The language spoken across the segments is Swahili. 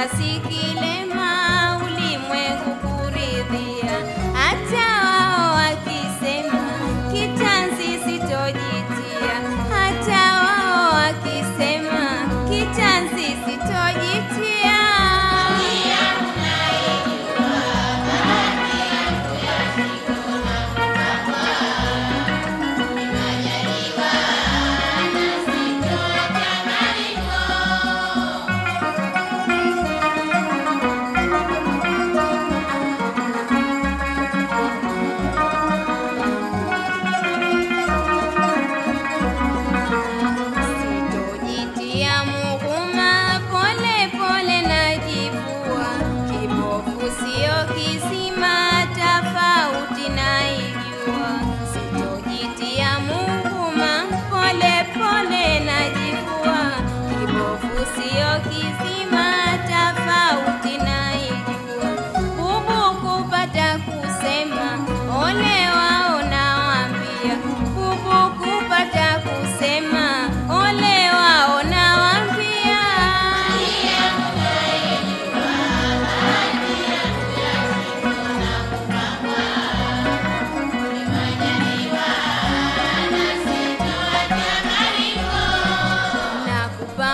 así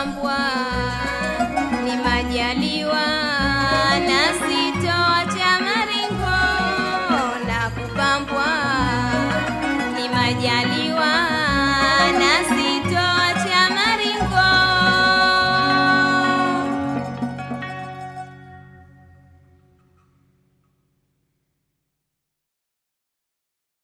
kuambwa ni majaliwa na sitoa cha maringo na kupambwa ni majaliwa.